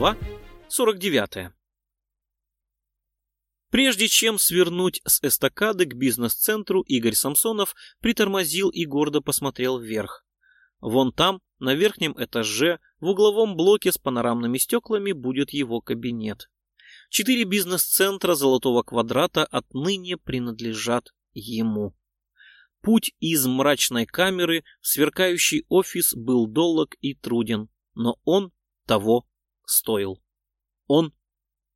Глава 49. Прежде чем свернуть с эстакады к бизнес-центру, Игорь Самсонов притормозил и гордо посмотрел вверх. Вон там, на верхнем этаже, в угловом блоке с панорамными стеклами будет его кабинет. Четыре бизнес-центра Золотого квадрата отныне принадлежат ему. Путь из мрачной камеры в сверкающий офис был долг и труден, но он того стоил. Он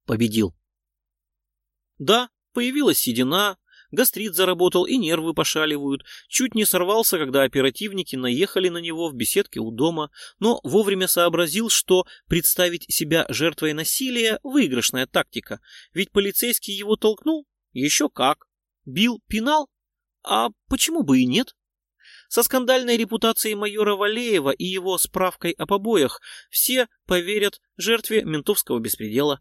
победил. Да, появилась седина, гастрит заработал и нервы пошаливают. Чуть не сорвался, когда оперативники наехали на него в беседке у дома, но вовремя сообразил, что представить себя жертвой насилия – выигрышная тактика, ведь полицейский его толкнул? Еще как. Бил, пинал? А почему бы и нет? Со скандальной репутацией майора Валеева и его справкой о побоях все поверят жертве ментовского беспредела.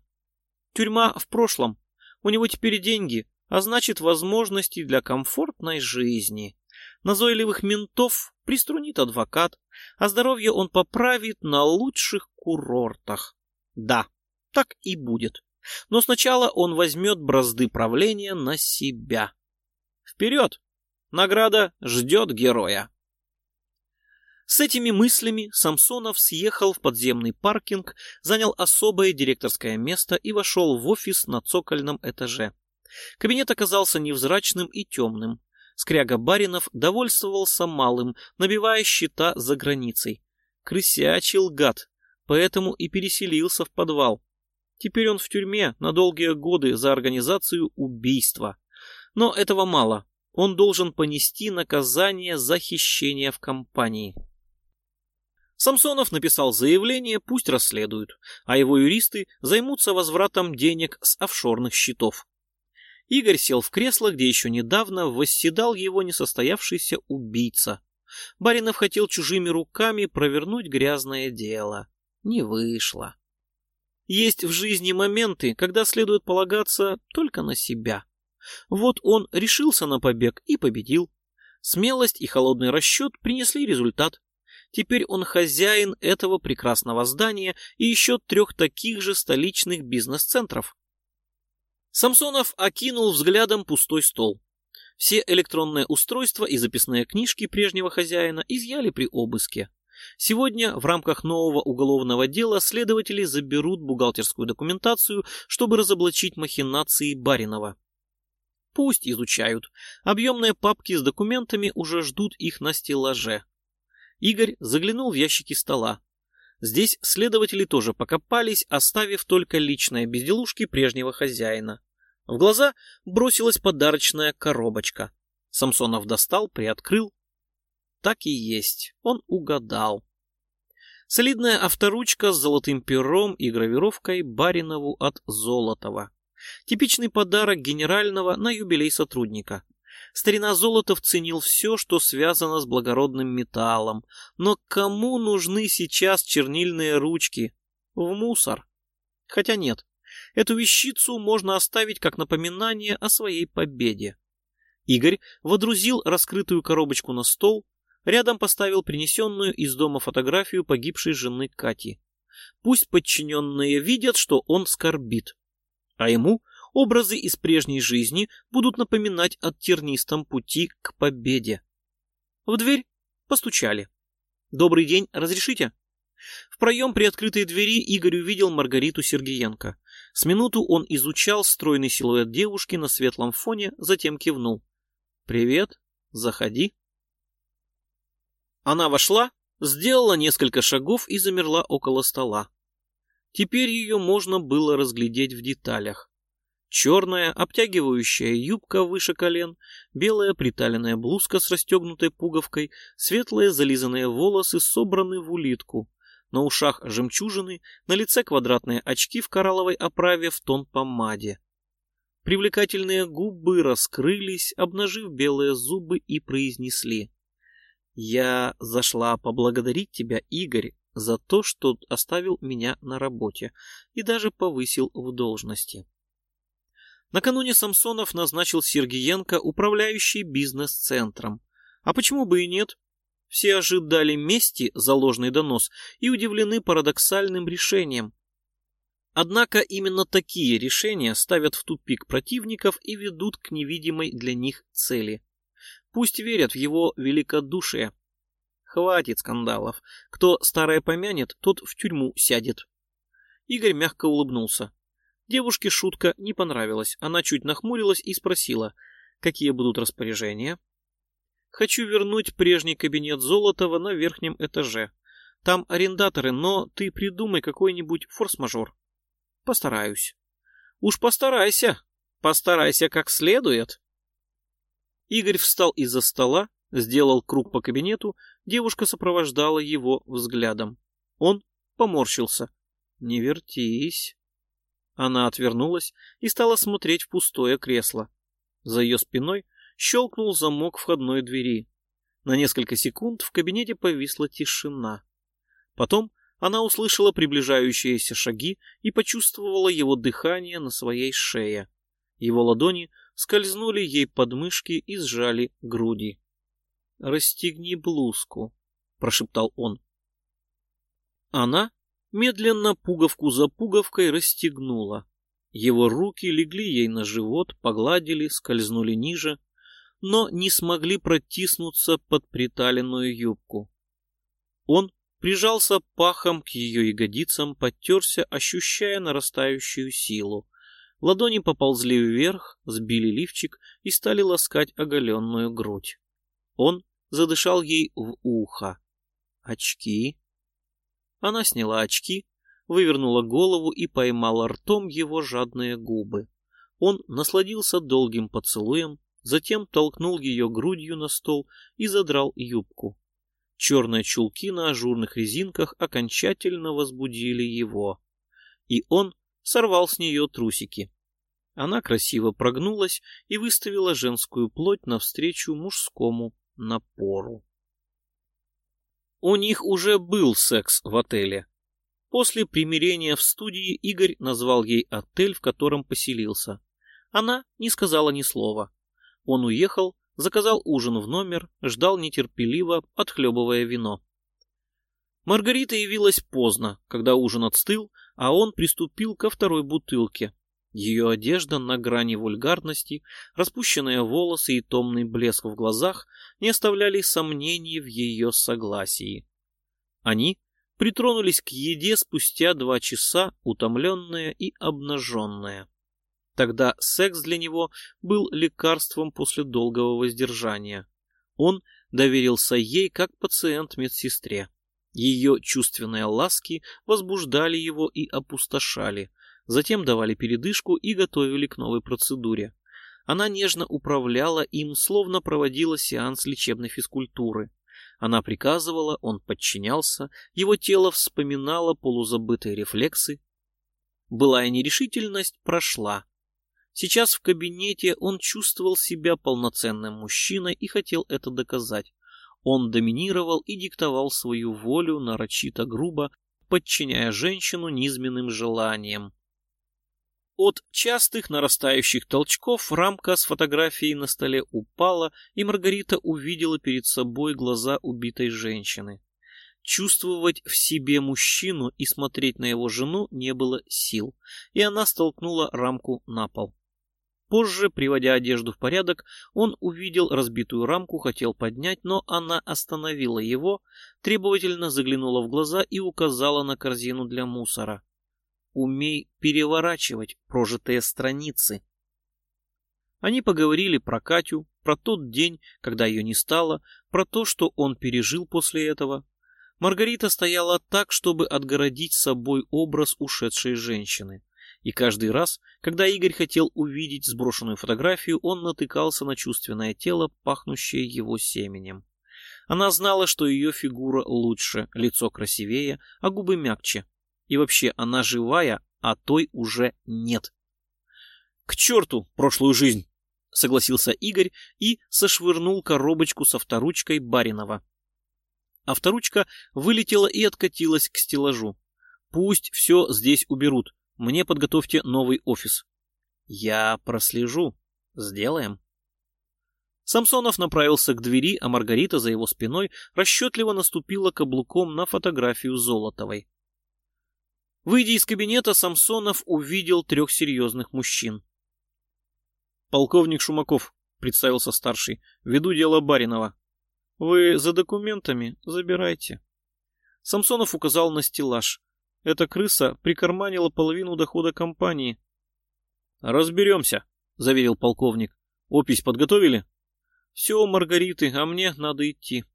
Тюрьма в прошлом. У него теперь деньги, а значит возможности для комфортной жизни. Назойливых ментов приструнит адвокат, а здоровье он поправит на лучших курортах. Да, так и будет. Но сначала он возьмет бразды правления на себя. Вперед! Награда ждет героя. С этими мыслями Самсонов съехал в подземный паркинг, занял особое директорское место и вошел в офис на цокольном этаже. Кабинет оказался невзрачным и темным. Скряга Баринов довольствовался малым, набивая счета за границей. Крысячил гад, поэтому и переселился в подвал. Теперь он в тюрьме на долгие годы за организацию убийства. Но этого мало он должен понести наказание за хищение в компании. Самсонов написал заявление, пусть расследуют, а его юристы займутся возвратом денег с офшорных счетов. Игорь сел в кресло, где еще недавно восседал его несостоявшийся убийца. Баринов хотел чужими руками провернуть грязное дело. Не вышло. Есть в жизни моменты, когда следует полагаться только на себя. Вот он решился на побег и победил. Смелость и холодный расчет принесли результат. Теперь он хозяин этого прекрасного здания и еще трех таких же столичных бизнес-центров. Самсонов окинул взглядом пустой стол. Все электронные устройства и записные книжки прежнего хозяина изъяли при обыске. Сегодня в рамках нового уголовного дела следователи заберут бухгалтерскую документацию, чтобы разоблачить махинации Баринова. Пусть изучают. Объемные папки с документами уже ждут их на стеллаже. Игорь заглянул в ящики стола. Здесь следователи тоже покопались, оставив только личные безделушки прежнего хозяина. В глаза бросилась подарочная коробочка. Самсонов достал, приоткрыл. Так и есть, он угадал. Солидная авторучка с золотым пером и гравировкой Баринову от Золотова. Типичный подарок генерального на юбилей сотрудника. Старина Золотов ценил все, что связано с благородным металлом. Но кому нужны сейчас чернильные ручки? В мусор. Хотя нет, эту вещицу можно оставить как напоминание о своей победе. Игорь водрузил раскрытую коробочку на стол, рядом поставил принесенную из дома фотографию погибшей жены Кати. Пусть подчиненные видят, что он скорбит а ему образы из прежней жизни будут напоминать о тернистом пути к победе. В дверь постучали. «Добрый день, разрешите?» В проем при открытой двери Игорь увидел Маргариту Сергеенко. С минуту он изучал стройный силуэт девушки на светлом фоне, затем кивнул. «Привет, заходи». Она вошла, сделала несколько шагов и замерла около стола. Теперь ее можно было разглядеть в деталях. Черная обтягивающая юбка выше колен, белая приталенная блузка с расстегнутой пуговкой, светлые зализанные волосы собраны в улитку. На ушах жемчужины, на лице квадратные очки в коралловой оправе в тон помаде. Привлекательные губы раскрылись, обнажив белые зубы и произнесли. «Я зашла поблагодарить тебя, Игорь, за то, что оставил меня на работе и даже повысил в должности. Накануне Самсонов назначил Сергиенко управляющий бизнес-центром. А почему бы и нет? Все ожидали мести за ложный донос и удивлены парадоксальным решением. Однако именно такие решения ставят в тупик противников и ведут к невидимой для них цели. Пусть верят в его великодушие. Хватит скандалов. Кто старое помянет, тот в тюрьму сядет. Игорь мягко улыбнулся. Девушке шутка не понравилась. Она чуть нахмурилась и спросила, какие будут распоряжения. Хочу вернуть прежний кабинет Золотова на верхнем этаже. Там арендаторы, но ты придумай какой-нибудь форс-мажор. Постараюсь. Уж постарайся. Постарайся как следует. Игорь встал из-за стола, сделал круг по кабинету, девушка сопровождала его взглядом. Он поморщился. Не вертись. Она отвернулась и стала смотреть в пустое кресло. За ее спиной щелкнул замок входной двери. На несколько секунд в кабинете повисла тишина. Потом она услышала приближающиеся шаги и почувствовала его дыхание на своей шее. Его ладони скользнули ей под мышки и сжали груди. «Расстегни блузку», — прошептал он. Она медленно пуговку за пуговкой расстегнула. Его руки легли ей на живот, погладили, скользнули ниже, но не смогли протиснуться под приталенную юбку. Он прижался пахом к ее ягодицам, подтерся, ощущая нарастающую силу. Ладони поползли вверх, сбили лифчик и стали ласкать оголенную грудь. Он задышал ей в ухо. Очки. Она сняла очки, вывернула голову и поймала ртом его жадные губы. Он насладился долгим поцелуем, затем толкнул ее грудью на стол и задрал юбку. Черные чулки на ажурных резинках окончательно возбудили его. И он сорвал с нее трусики. Она красиво прогнулась и выставила женскую плоть навстречу мужскому напору. У них уже был секс в отеле. После примирения в студии Игорь назвал ей отель, в котором поселился. Она не сказала ни слова. Он уехал, заказал ужин в номер, ждал нетерпеливо, отхлебывая вино. Маргарита явилась поздно, когда ужин отстыл, а он приступил ко второй бутылке. Ее одежда на грани вульгарности, распущенные волосы и томный блеск в глазах не оставляли сомнений в ее согласии. Они притронулись к еде спустя два часа, утомленные и обнаженные. Тогда секс для него был лекарством после долгого воздержания. Он доверился ей как пациент медсестре. Ее чувственные ласки возбуждали его и опустошали, затем давали передышку и готовили к новой процедуре. Она нежно управляла им, словно проводила сеанс лечебной физкультуры. Она приказывала, он подчинялся, его тело вспоминало полузабытые рефлексы. Былая нерешительность прошла, Сейчас в кабинете он чувствовал себя полноценным мужчиной и хотел это доказать. Он доминировал и диктовал свою волю нарочито грубо, подчиняя женщину низменным желаниям. От частых нарастающих толчков рамка с фотографией на столе упала, и Маргарита увидела перед собой глаза убитой женщины. Чувствовать в себе мужчину и смотреть на его жену не было сил, и она столкнула рамку на пол. Позже, приводя одежду в порядок, он увидел разбитую рамку, хотел поднять, но она остановила его, требовательно заглянула в глаза и указала на корзину для мусора. «Умей переворачивать прожитые страницы». Они поговорили про Катю, про тот день, когда ее не стало, про то, что он пережил после этого. Маргарита стояла так, чтобы отгородить собой образ ушедшей женщины. И каждый раз, когда Игорь хотел увидеть сброшенную фотографию, он натыкался на чувственное тело, пахнущее его семенем. Она знала, что ее фигура лучше, лицо красивее, а губы мягче. И вообще, она живая, а той уже нет. «К черту прошлую жизнь!» — согласился Игорь и сошвырнул коробочку со вторучкой Баринова. Авторучка вылетела и откатилась к стеллажу. «Пусть все здесь уберут. Мне подготовьте новый офис. Я прослежу. Сделаем. Самсонов направился к двери, а Маргарита за его спиной расчетливо наступила каблуком на фотографию Золотовой. Выйдя из кабинета, Самсонов увидел трех серьезных мужчин. «Полковник Шумаков», — представился старший, — «веду дело Баринова. Вы за документами забирайте». Самсонов указал на стеллаж. Эта крыса прикарманила половину дохода компании. «Разберемся», — заверил полковник. «Опись подготовили?» «Все Маргариты, а мне надо идти».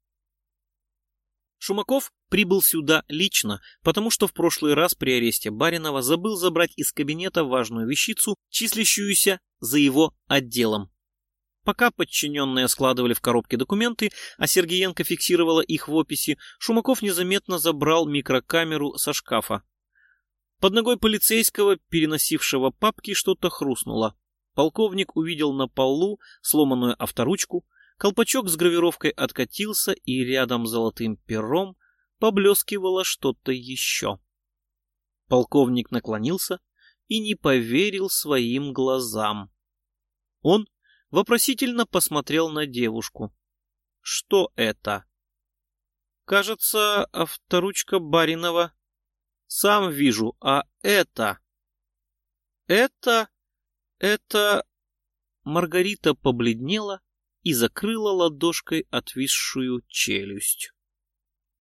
Шумаков прибыл сюда лично, потому что в прошлый раз при аресте Баринова забыл забрать из кабинета важную вещицу, числящуюся за его отделом. Пока подчиненные складывали в коробке документы, а Сергеенко фиксировала их в описи, Шумаков незаметно забрал микрокамеру со шкафа. Под ногой полицейского, переносившего папки, что-то хрустнуло. Полковник увидел на полу сломанную авторучку, Колпачок с гравировкой откатился, и рядом золотым пером поблескивало что-то еще. Полковник наклонился и не поверил своим глазам. Он вопросительно посмотрел на девушку. Что это? Кажется, авторучка Баринова. Сам вижу, а это... Это... Это... Маргарита побледнела и закрыла ладошкой отвисшую челюсть.